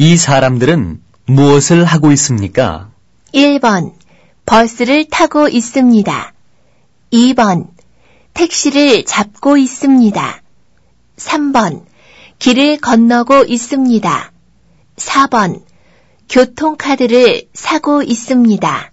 이 사람들은 무엇을 하고 있습니까? 1번, 버스를 타고 있습니다. 2번, 택시를 잡고 있습니다. 3번, 길을 건너고 있습니다. 4번, 교통카드를 사고 있습니다.